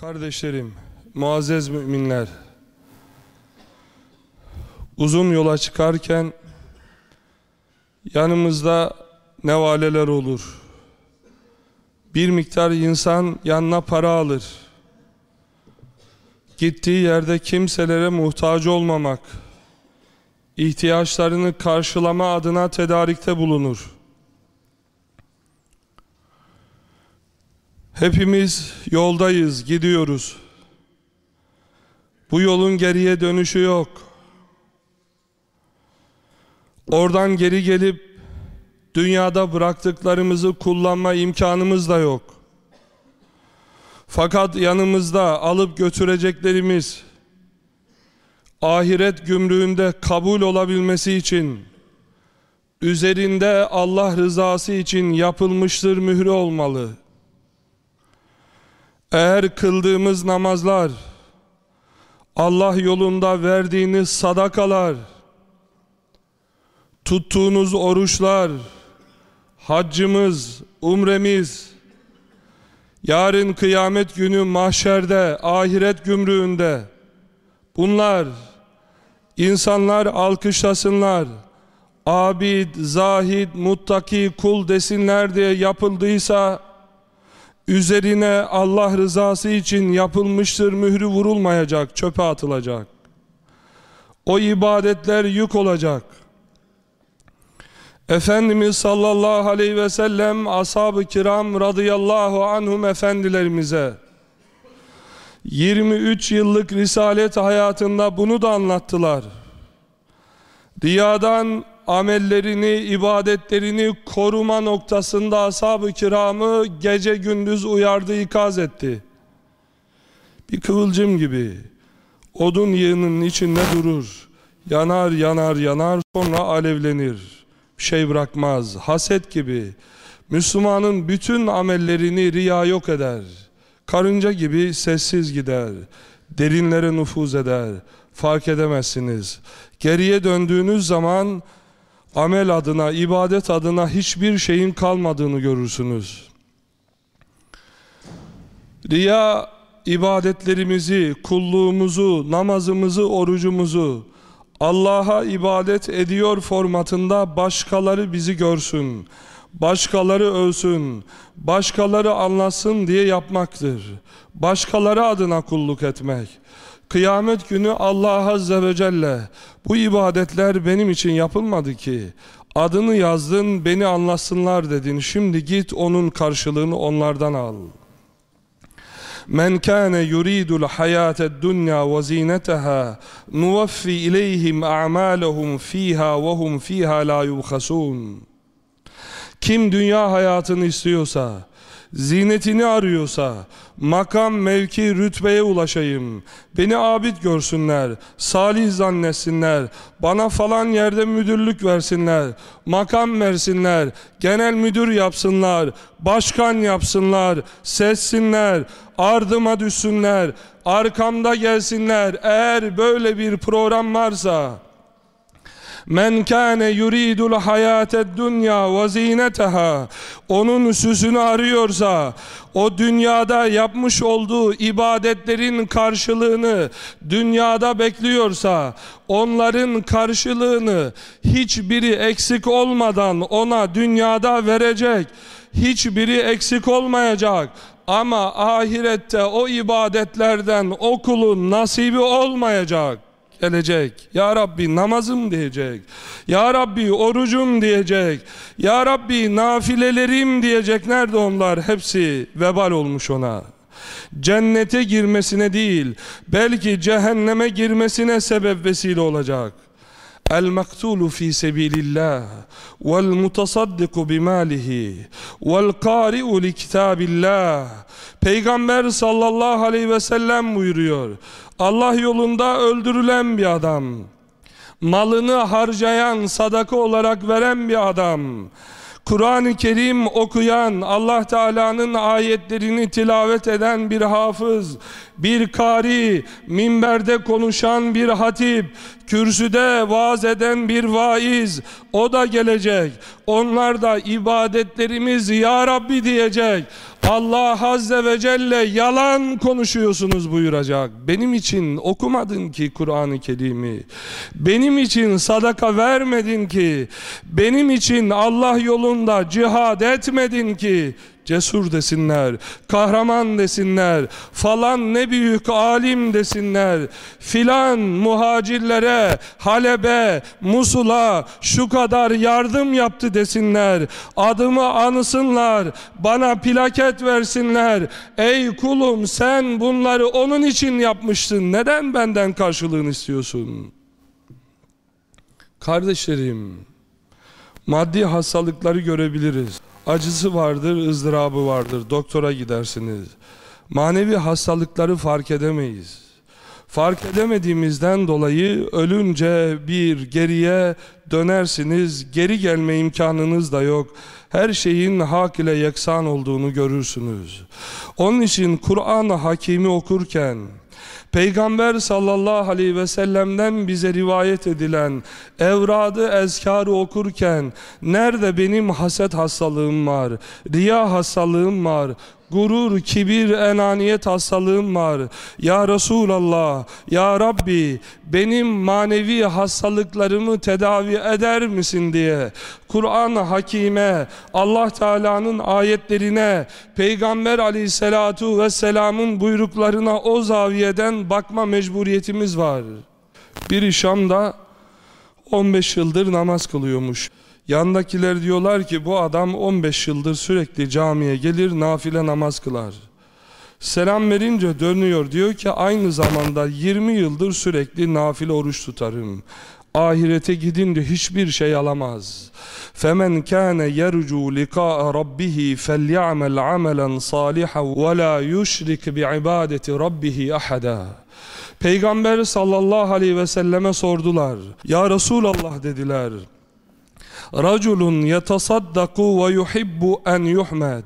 Kardeşlerim, muazzez müminler, uzun yola çıkarken yanımızda nevaleler olur. Bir miktar insan yanına para alır. Gittiği yerde kimselere muhtaç olmamak, ihtiyaçlarını karşılama adına tedarikte bulunur. Hepimiz yoldayız, gidiyoruz. Bu yolun geriye dönüşü yok. Oradan geri gelip dünyada bıraktıklarımızı kullanma imkanımız da yok. Fakat yanımızda alıp götüreceklerimiz ahiret gümrüğünde kabul olabilmesi için üzerinde Allah rızası için yapılmıştır mührü olmalı. Eğer kıldığımız namazlar, Allah yolunda verdiğiniz sadakalar, tuttuğunuz oruçlar, haccımız, umremiz, yarın kıyamet günü mahşerde, ahiret gümrüğünde, bunlar insanlar alkışlasınlar, abid, zahid, muttaki, kul desinler diye yapıldıysa, üzerine Allah rızası için yapılmıştır mührü vurulmayacak, çöpe atılacak. O ibadetler yük olacak. Efendimiz sallallahu aleyhi ve sellem ashab-ı kiram radıyallahu anhum efendilerimize 23 yıllık risalet hayatında bunu da anlattılar. Riyadan amellerini, ibadetlerini koruma noktasında ashab-ı kiramı gece gündüz uyardı, ikaz etti. Bir kıvılcım gibi odun yığının içinde durur. Yanar, yanar, yanar sonra alevlenir. Bir şey bırakmaz. Haset gibi. Müslümanın bütün amellerini riya yok eder. Karınca gibi sessiz gider. Derinlere nüfuz eder. Fark edemezsiniz. Geriye döndüğünüz zaman amel adına, ibadet adına hiçbir şeyin kalmadığını görürsünüz. Riya ibadetlerimizi, kulluğumuzu, namazımızı, orucumuzu Allah'a ibadet ediyor formatında başkaları bizi görsün, başkaları ölsün, başkaları anlasın diye yapmaktır. Başkaları adına kulluk etmek. Kıyamet günü Allah Azze ve Celle bu ibadetler benim için yapılmadı ki. Adını yazdın beni anlasınlar dedin. Şimdi git onun karşılığını onlardan al. Men kana yuridul hayatad dunya ve zinetaha nuvaffi ileyhim a'malahum fiha ve hum fiha la yubkhasun. Kim dünya hayatını istiyorsa zinetini arıyorsa, makam, mevki, rütbeye ulaşayım, beni abid görsünler, salih zannetsinler, bana falan yerde müdürlük versinler, makam versinler, genel müdür yapsınlar, başkan yapsınlar, sessinler, ardıma düşsünler, arkamda gelsinler, eğer böyle bir program varsa, Men kâne yuridul hayâted dünya ve zîneteha Onun süsünü arıyorsa o dünyada yapmış olduğu ibadetlerin karşılığını dünyada bekliyorsa onların karşılığını hiçbiri eksik olmadan ona dünyada verecek hiçbiri eksik olmayacak. Ama ahirette o ibadetlerden o kulun nasibi olmayacak gelecek. Ya Rabbi namazım diyecek. Ya Rabbi orucum diyecek. Ya Rabbi nafilelerim diyecek. Nerede onlar? Hepsi vebal olmuş ona. Cennete girmesine değil, belki cehenneme girmesine sebep vesile olacak. المقتول في سبيل الله والمتصدق بماله والقارئ لكتاب الله Peygamber sallallahu aleyhi ve sellem buyuruyor. Allah yolunda öldürülen bir adam, malını harcayan, sadaka olarak veren bir adam, Kur'an-ı Kerim okuyan, Allah Teala'nın ayetlerini tilavet eden bir hafız, bir kari, minberde konuşan bir hatip, kürsüde vaaz eden bir vaiz, o da gelecek. Onlar da ibadetlerimiz Ya Rabbi diyecek. Allah Azze ve Celle yalan konuşuyorsunuz buyuracak. Benim için okumadın ki Kur'an-ı Kerim'i. Benim için sadaka vermedin ki. Benim için Allah yolunda cihad etmedin ki cesur desinler, kahraman desinler, falan ne büyük alim desinler, filan muhacirlere, Halep'e, Musul'a şu kadar yardım yaptı desinler, adımı anısınlar, bana plaket versinler, ey kulum sen bunları onun için yapmıştın, neden benden karşılığını istiyorsun? Kardeşlerim, maddi hastalıkları görebiliriz. Acısı vardır, ızdırabı vardır. Doktora gidersiniz. Manevi hastalıkları fark edemeyiz. Fark edemediğimizden dolayı ölünce bir geriye dönersiniz. Geri gelme imkanınız da yok. Her şeyin hak ile yeksan olduğunu görürsünüz. Onun için Kur'an-ı Hakimi okurken Peygamber sallallahu aleyhi ve sellem'den bize rivayet edilen evradı ezkarı okurken nerede benim haset hastalığım var, riya hastalığım var, gurur, kibir, enaniyet hastalığım var. Ya Resulallah, Ya Rabbi benim manevi hastalıklarımı tedavi eder misin diye Kur'an-ı Hakime, Allah Teala'nın ayetlerine, Peygamber aleyhissalatu vesselamın buyruklarına o zaviyeden bakma mecburiyetimiz var. Bir Şam'da 15 yıldır namaz kılıyormuş. Yandakiler diyorlar ki bu adam 15 yıldır sürekli camiye gelir nafile namaz kılar. Selam verince dönüyor diyor ki aynı zamanda 20 yıldır sürekli nafile oruç tutarım. Ahirete gidince hiçbir şey alamaz. فَمَنْ كَانَ يَرْجُوا لِقَاءَ رَبِّهِ فَلْيَعْمَلْ عَمَلًا صَالِحًا وَلَا يُشْرِكْ بِعِبَادَةِ رَبِّهِ أَحَدًا Peygamber sallallahu aleyhi ve selleme sordular. Ya Resulallah dediler. رجل يتصدق ويحب أن يحمد.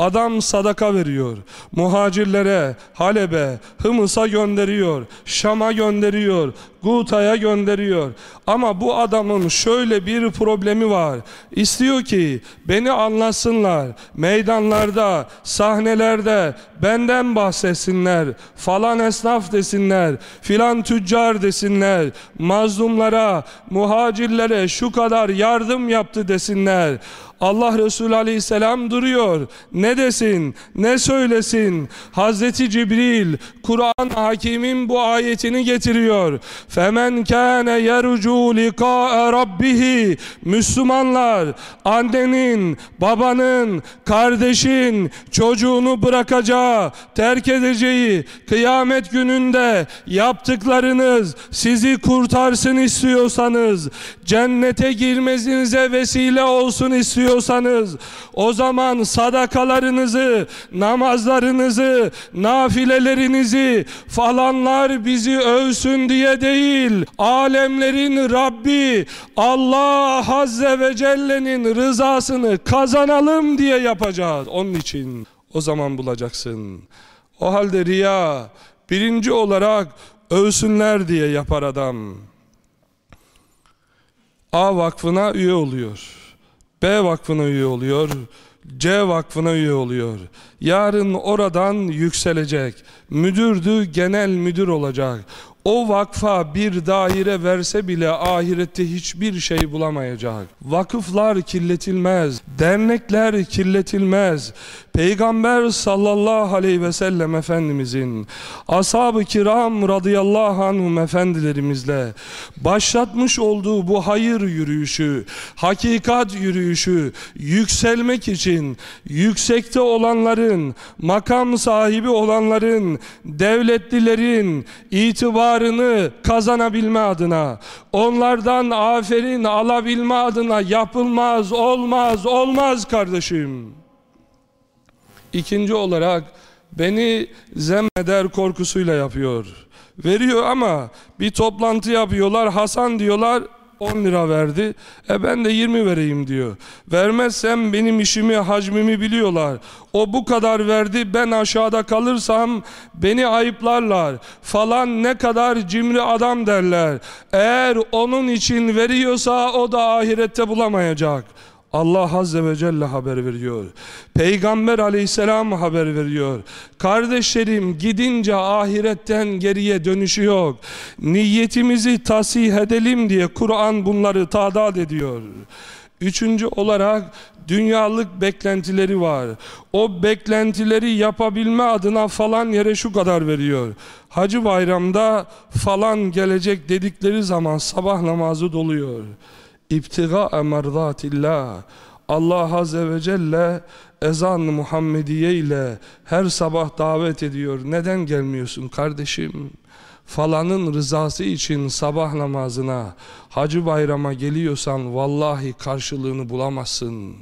Adam sadaka veriyor. Muhacirlere, Halep'e, Hımıs'a gönderiyor. Şam'a gönderiyor. Guta'ya gönderiyor. Ama bu adamın şöyle bir problemi var. İstiyor ki beni anlasınlar. Meydanlarda, sahnelerde benden bahsetsinler. Falan esnaf desinler. Filan tüccar desinler. Mazlumlara, muhacirlere şu kadar yardım yaptı desinler. Allah Resulü Aleyhisselam duruyor. Ne desin? Ne söylesin? Hazreti Cibril Kur'an Hakim'in bu ayetini getiriyor. Femen kâne yercu liqâ'e rabbihi Müslümanlar annenin, babanın, kardeşin çocuğunu bırakacağı, terk edeceği kıyamet gününde yaptıklarınız sizi kurtarsın istiyorsanız cennete girmenize vesile olsun istiyorsanız istiyorsanız o zaman sadakalarınızı, namazlarınızı, nafilelerinizi falanlar bizi övsün diye değil, alemlerin Rabbi Allah Azze ve Celle'nin rızasını kazanalım diye yapacağız. Onun için o zaman bulacaksın. O halde riya birinci olarak övsünler diye yapar adam. A vakfına üye oluyor. B vakfına üye oluyor. C vakfına üye oluyor. Yarın oradan yükselecek. Müdürdü, genel müdür olacak. O vakfa bir daire verse bile ahirette hiçbir şey bulamayacak. Vakıflar kirletilmez, dernekler kirletilmez. Peygamber sallallahu aleyhi ve sellem Efendimizin ashab-ı kiram radıyallahu anhum efendilerimizle başlatmış olduğu bu hayır yürüyüşü, hakikat yürüyüşü yükselmek için yüksekte olanların, makam sahibi olanların, devletlilerin itibarını kazanabilme adına, onlardan aferin alabilme adına yapılmaz, olmaz, olmaz kardeşim. İkinci olarak beni zemmeder korkusuyla yapıyor. Veriyor ama bir toplantı yapıyorlar. Hasan diyorlar 10 lira verdi. E ben de 20 vereyim diyor. Vermezsem benim işimi, hacmimi biliyorlar. O bu kadar verdi. Ben aşağıda kalırsam beni ayıplarlar. Falan ne kadar cimri adam derler. Eğer onun için veriyorsa o da ahirette bulamayacak. Allah Azze ve Celle haber veriyor. Peygamber aleyhisselam haber veriyor. Kardeşlerim gidince ahiretten geriye dönüşü yok. Niyetimizi tasih edelim diye Kur'an bunları tadat ediyor. Üçüncü olarak dünyalık beklentileri var. O beklentileri yapabilme adına falan yere şu kadar veriyor. Hacı bayramda falan gelecek dedikleri zaman sabah namazı doluyor. İptiga merdatillah. Allah Azze ve Celle ezan Muhammediye ile her sabah davet ediyor. Neden gelmiyorsun kardeşim? Falanın rızası için sabah namazına, hacı bayrama geliyorsan vallahi karşılığını bulamazsın.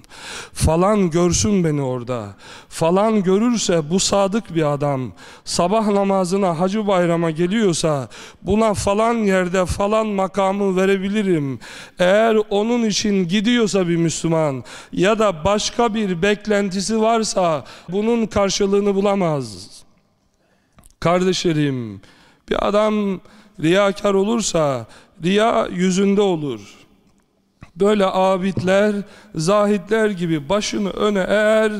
Falan görsün beni orada. Falan görürse bu sadık bir adam. Sabah namazına, hacı bayrama geliyorsa buna falan yerde falan makamı verebilirim. Eğer onun için gidiyorsa bir Müslüman ya da başka bir beklentisi varsa bunun karşılığını bulamaz. Kardeşlerim, bir adam riyakar olursa riya yüzünde olur. Böyle abidler, zahitler gibi başını öne eğer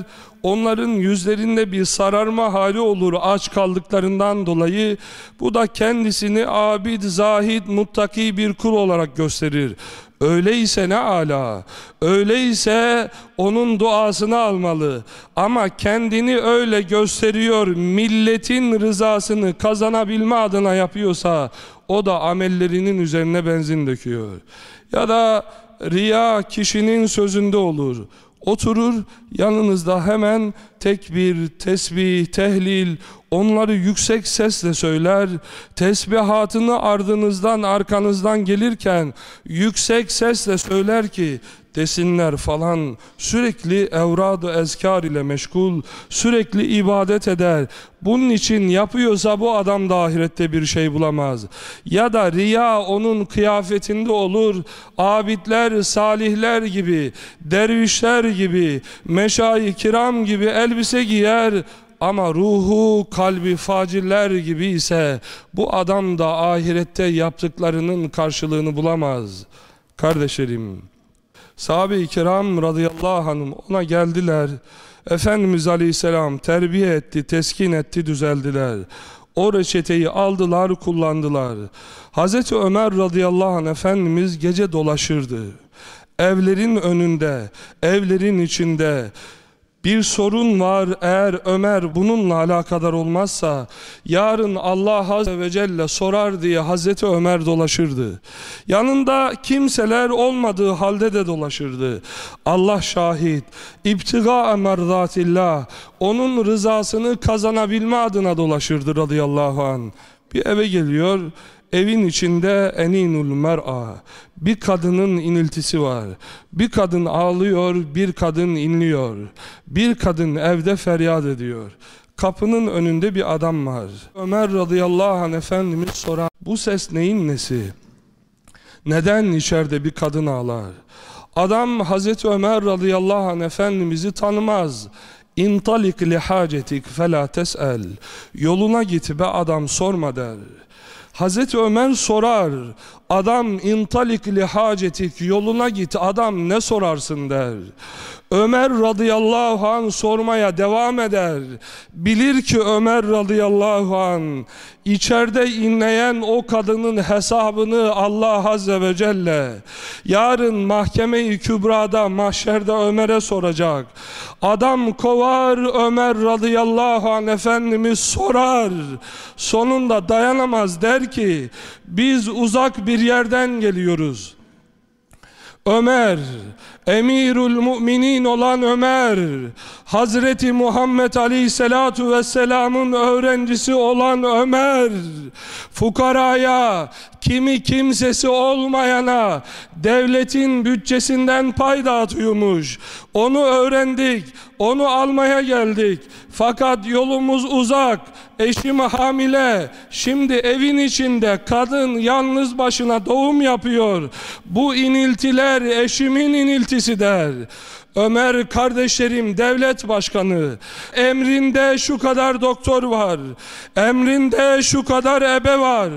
onların yüzlerinde bir sararma hali olur aç kaldıklarından dolayı bu da kendisini abid, zahid, muttaki bir kul olarak gösterir. Öyleyse ne ala. Öyleyse onun duasını almalı. Ama kendini öyle gösteriyor, milletin rızasını kazanabilme adına yapıyorsa o da amellerinin üzerine benzin döküyor. Ya da riya kişinin sözünde olur. Oturur yanınızda hemen tekbir, tesbih, tehlil onları yüksek sesle söyler. Tesbihatını ardınızdan arkanızdan gelirken yüksek sesle söyler ki desinler falan. Sürekli evrad ezkar ile meşgul sürekli ibadet eder. Bunun için yapıyorsa bu adam da ahirette bir şey bulamaz. Ya da riya onun kıyafetinde olur abidler salihler gibi dervişler gibi meşayi kiram gibi elbise giyer. Ama ruhu kalbi faciller gibi ise bu adam da ahirette yaptıklarının karşılığını bulamaz. Kardeşlerim Sahabe-i kiram radıyallahu anh ona geldiler. Efendimiz aleyhisselam terbiye etti, teskin etti, düzeldiler. O reçeteyi aldılar, kullandılar. Hazreti Ömer radıyallahu anh Efendimiz gece dolaşırdı. Evlerin önünde, evlerin içinde, bir sorun var eğer Ömer bununla alakadar olmazsa yarın Allah Azze ve Celle sorar diye Hazreti Ömer dolaşırdı. Yanında kimseler olmadığı halde de dolaşırdı. Allah şahit. İptiga merdatillah. Onun rızasını kazanabilme adına dolaşırdı radıyallahu an. Bir eve geliyor. Evin içinde eninul mer'a. Bir kadının iniltisi var. Bir kadın ağlıyor, bir kadın inliyor. Bir kadın evde feryat ediyor. Kapının önünde bir adam var. Ömer radıyallahu anh Efendimiz sorar. Bu ses neyin nesi? Neden içeride bir kadın ağlar? Adam Hazreti Ömer radıyallahu anh Efendimiz'i tanımaz. İntalik li hacetik fela tes'el. Yoluna git be adam sorma der. Hazreti Ömer sorar. Adam intalik li hacetik yoluna git adam ne sorarsın der. Ömer radıyallahu an sormaya devam eder. Bilir ki Ömer radıyallahu an içeride inleyen o kadının hesabını Allah azze ve celle yarın mahkeme-i kübrada mahşerde Ömer'e soracak. Adam kovar Ömer radıyallahu an Efendimiz sorar. Sonunda dayanamaz der ki biz uzak bir yerden geliyoruz. Ömer Emirül müminin olan Ömer, Hazreti Muhammed Aleyhisselatu Vesselam'ın öğrencisi olan Ömer, fukaraya, kimi kimsesi olmayana devletin bütçesinden pay dağıtıyormuş. Onu öğrendik, onu almaya geldik. Fakat yolumuz uzak, eşim hamile, şimdi evin içinde kadın yalnız başına doğum yapıyor. Bu iniltiler eşimin iniltisi der. Ömer kardeşlerim devlet başkanı. Emrinde şu kadar doktor var. Emrinde şu kadar ebe var.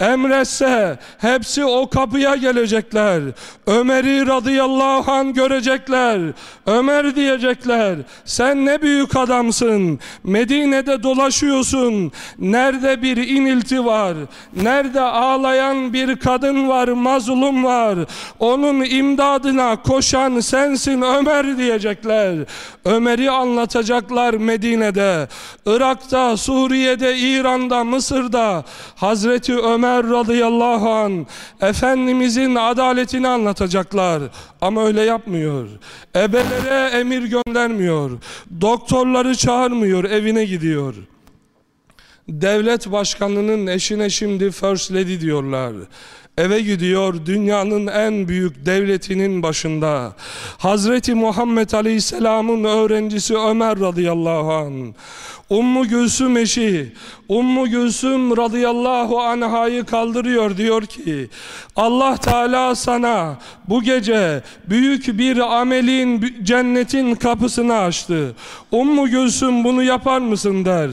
Emretse hepsi o kapıya gelecekler. Ömer'i radıyallahu an görecekler. Ömer diyecekler. Sen ne büyük adamsın. Medine'de dolaşıyorsun. Nerede bir inilti var. Nerede ağlayan bir kadın var. Mazlum var. Onun imdadına koşan sensin Ömer diyecekler. Ömer'i anlatacaklar Medine'de. Irak'ta, Suriye'de, İran'da, Mısır'da Hazreti Ömer radıyallahu an Efendimizin adaletini anlatacaklar. Ama öyle yapmıyor. Ebelere emir göndermiyor. Doktorları çağırmıyor, evine gidiyor. Devlet başkanının eşine şimdi First Lady diyorlar. Eve gidiyor dünyanın en büyük devletinin başında. Hazreti Muhammed Aleyhisselam'ın öğrencisi Ömer radıyallahu an. Ummu Gülsüm eşi Ummu Gülsüm radıyallahu anhayı kaldırıyor diyor ki Allah Teala sana bu gece büyük bir amelin cennetin kapısını açtı. Ummu Gülsüm bunu yapar mısın der.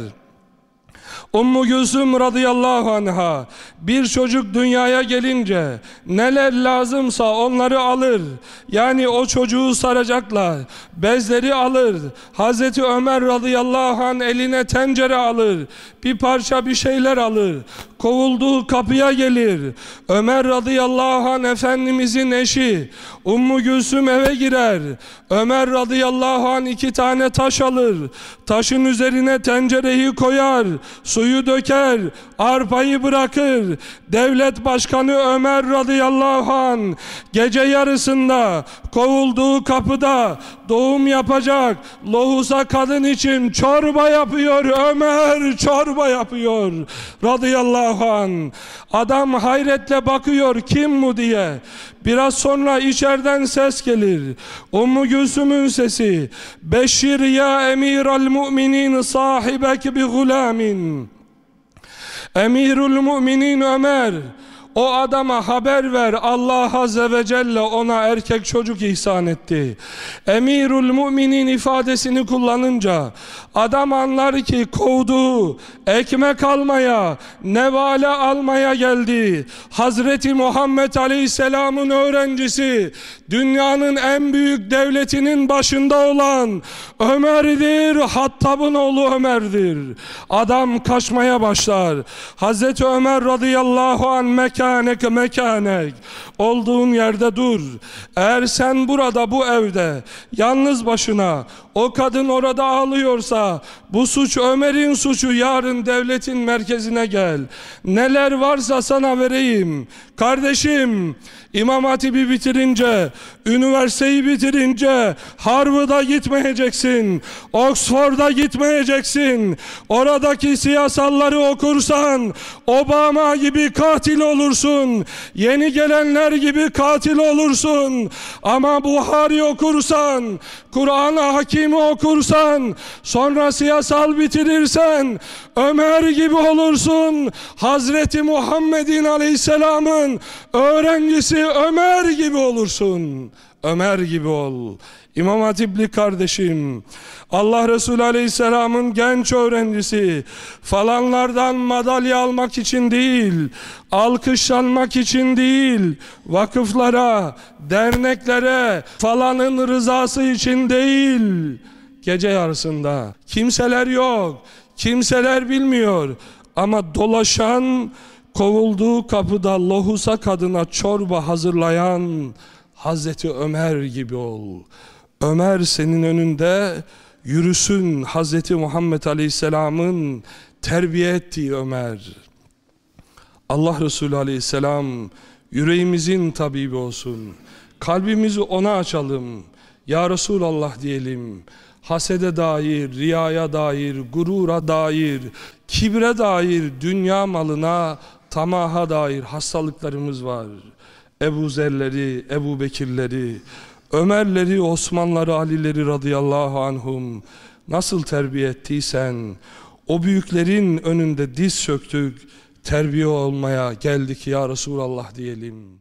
Ummu Gülsüm radıyallahu anha bir çocuk dünyaya gelince neler lazımsa onları alır. Yani o çocuğu saracaklar. Bezleri alır. Hazreti Ömer radıyallahu an eline tencere alır. Bir parça bir şeyler alır. Kovulduğu kapıya gelir. Ömer radıyallahu an Efendimizin eşi. Ummu Gülsüm eve girer. Ömer radıyallahu an iki tane taş alır. Taşın üzerine tencereyi koyar. Suyu döker. Arpayı bırakır. Devlet başkanı Ömer radıyallahu an gece yarısında kovulduğu kapıda doğum yapacak. Lohusa kadın için çorba yapıyor. Ömer çorba yapıyor. Radıyallahu an. Adam hayretle bakıyor kim bu diye. Biraz sonra içeriden ses gelir. Ummu Gülsüm'ün sesi. Beşir ya emir al müminin sahibek bi gulamin. Emirül müminin Ömer o adama haber ver Allah Azze ve Celle ona erkek çocuk ihsan etti. Emirül müminin ifadesini kullanınca adam anlar ki kovduğu ekmek almaya, nevale almaya geldi. Hazreti Muhammed Aleyhisselam'ın öğrencisi dünyanın en büyük devletinin başında olan Ömer'dir, Hattab'ın oğlu Ömer'dir. Adam kaçmaya başlar. Hazreti Ömer radıyallahu anh mekanek mekanek olduğun yerde dur. Eğer sen burada bu evde yalnız başına o kadın orada ağlıyorsa bu suç Ömer'in suçu yarın devletin merkezine gel. Neler varsa sana vereyim. Kardeşim İmam Hatip'i bitirince, üniversiteyi bitirince Harvard'a gitmeyeceksin. Oxford'a gitmeyeceksin. Oradaki siyasalları okursan Obama gibi katil olursun. Yeni gelenler gibi katil olursun. Ama Buhari okursan, Kur'an-ı Hakim'i okursan, sonra siyasal bitirirsen Ömer gibi olursun. Hazreti Muhammed'in aleyhisselamın öğrencisi Ömer gibi olursun. Ömer gibi ol. İmam Hatipli kardeşim, Allah Resulü Aleyhisselam'ın genç öğrencisi, falanlardan madalya almak için değil, alkışlanmak için değil, vakıflara, derneklere, falanın rızası için değil, gece yarısında. Kimseler yok, kimseler bilmiyor ama dolaşan, kovulduğu kapıda lohusa kadına çorba hazırlayan Hazreti Ömer gibi ol. Ömer senin önünde yürüsün Hazreti Muhammed Aleyhisselam'ın terbiye ettiği Ömer. Allah Resulü Aleyhisselam yüreğimizin tabibi olsun. Kalbimizi ona açalım. Ya Resulallah diyelim. Hasede dair, riyaya dair, gurura dair, kibre dair, dünya malına, tamaha dair hastalıklarımız var. Ebu Zerleri, Ebu Bekirleri, Ömerleri, Osmanları, Alileri radıyallahu anhum nasıl terbiye ettiysen o büyüklerin önünde diz söktük, terbiye olmaya geldik ya Resulallah diyelim.